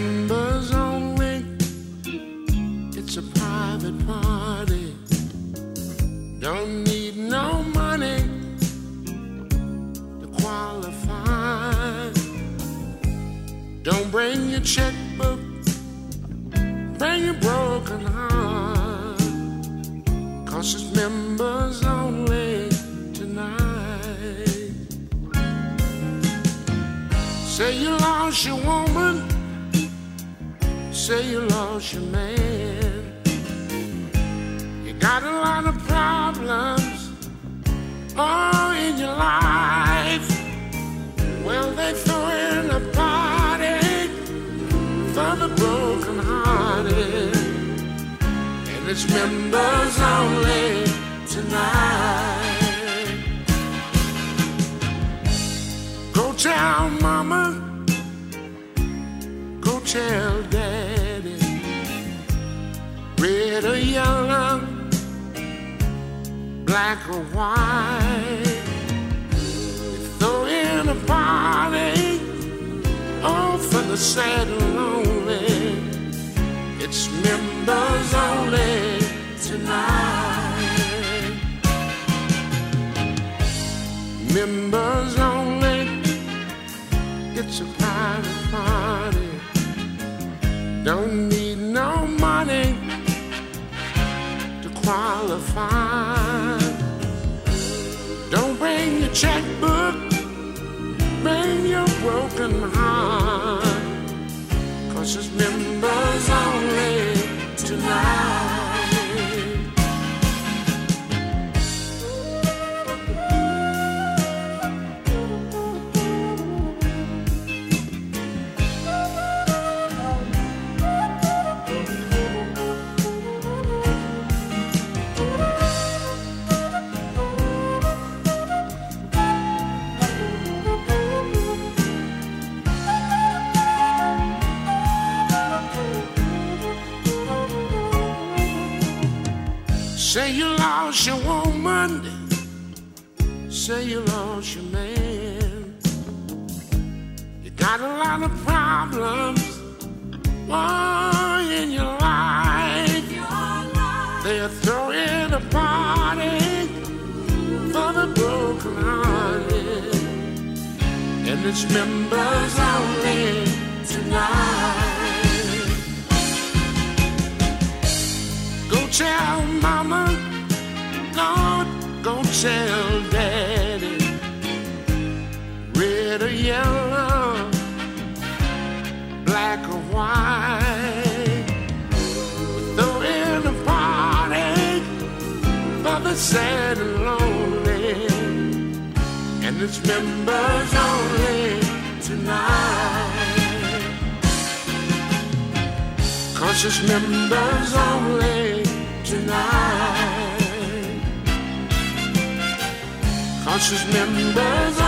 members only. It's a private party. Don't need no money to qualify. Don't bring your checkbook. Bring your broken heart. Cause it's members only tonight. Say you lost your woman. Say you lost your man. You got a lot of problems. Oh, in your life. Well, they throw in a party for the broken hearted. And it's members only tonight. Go tell mama, go tell daddy, red or yellow, black or white. Throw in a party, oh, for the sad and lonely. It's members only tonight. Members only. It's a private party. Don't need qualify. Don't bring your checkbook. Bring your broken heart. Cause it's members Say you lost your woman. Say you lost your man. You got a lot of problems oh, in your life. They're throwing a party for the broken hearted. And it's members only tonight. Go tell Red or yellow, black or white. Throw in a party for the sad and lonely. And it's members only tonight. Cause members only tonight. It's members